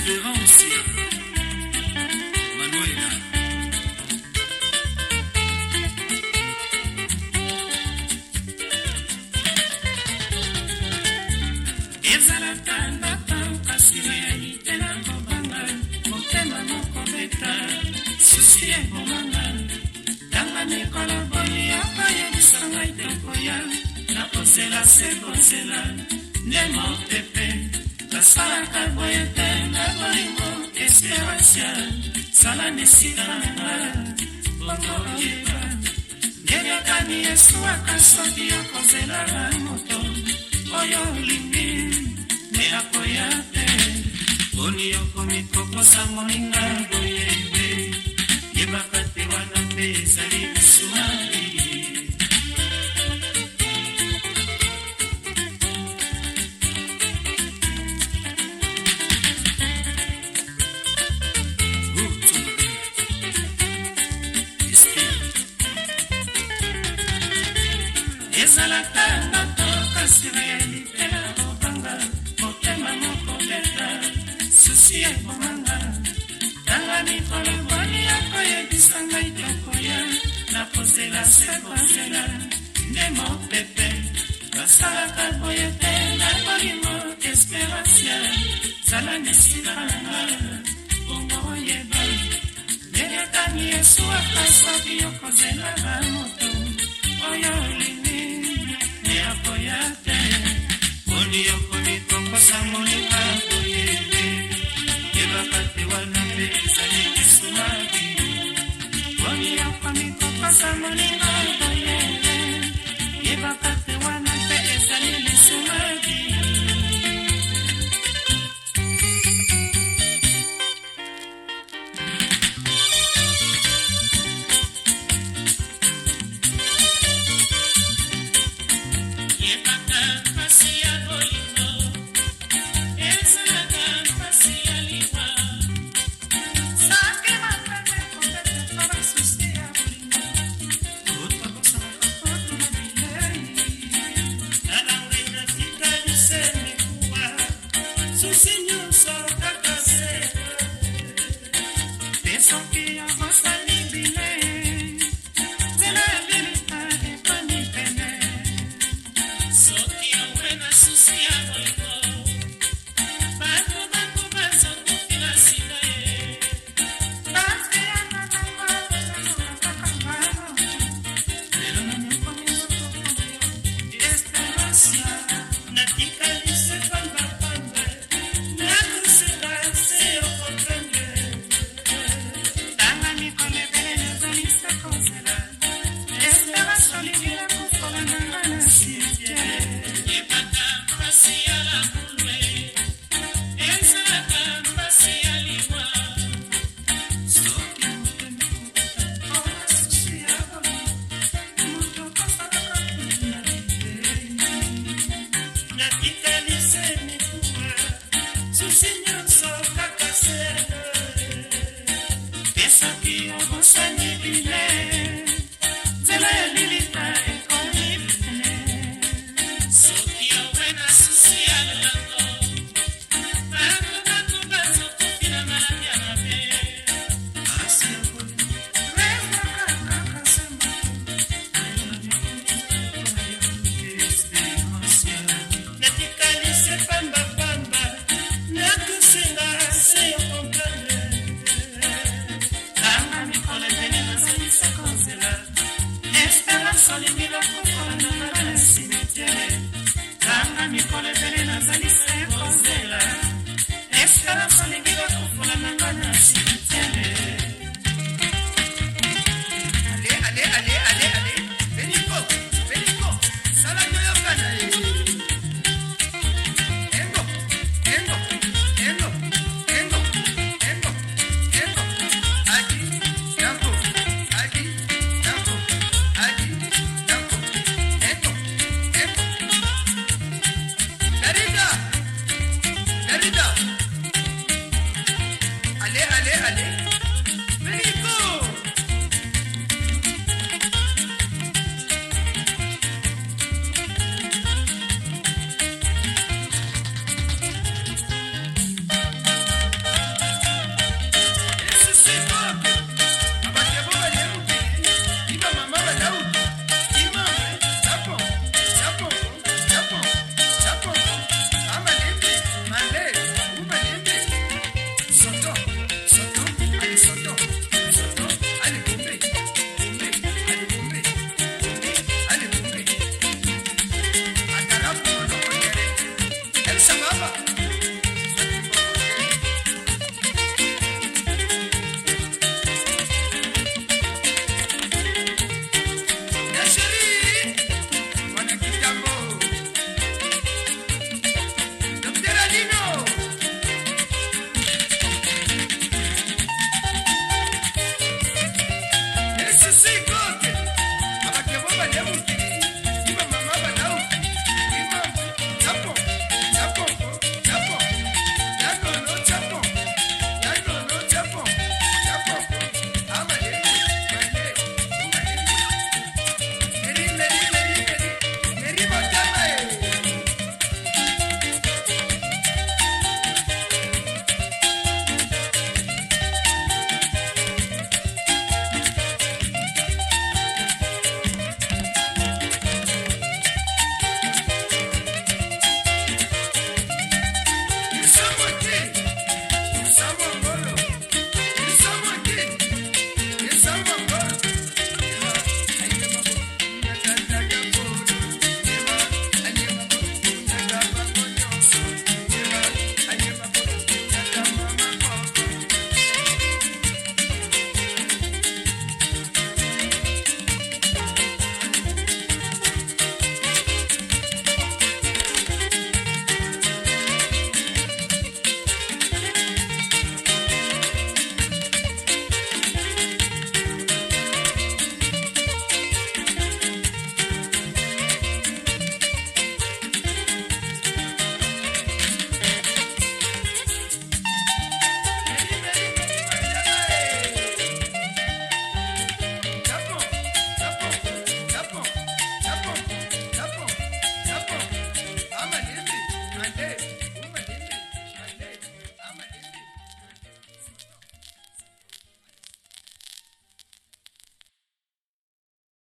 l'espérance manoela ezalaka na tanka sirealité na kobanga motema mokobeta susi ebomanga tanga mikolo boliyaka yebisa ngai te koya na kozela se kozela nde mopepe nasalaka boye te na bolingo espérance sala na esika na nga okoyeba ndengekani eswaka soki okozelanga moto oyo olingi me akoya te poni okomi kokosa moninga boyebe yebaka te wana mpe ezali ezalaka na to kasi realite ya kobanga motema moko leta susi ya komanga tanga mikolo boni ya koyebisa ngai tokoya na kozela se kozela nde mopepe basalaka boye te na bolimo esperansia zala misilanga bongo oyeba ndenge tani yesu apasaki yokozela na moto oyo Samone something Florida.